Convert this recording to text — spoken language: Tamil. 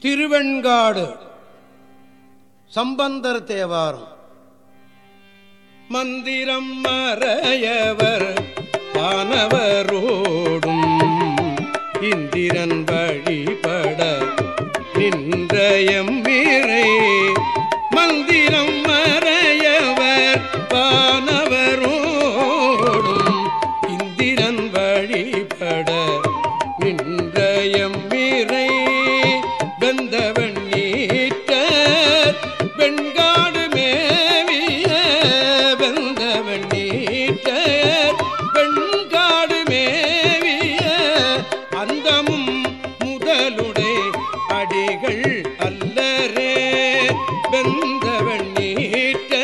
திருவெண்காடு. சம்பந்தர் தேவாரம். மந்திரம் மறையவர் ஆனவரோடும் இந்திரன் வழிபட நின்றயம் திருவண்ணீட்ட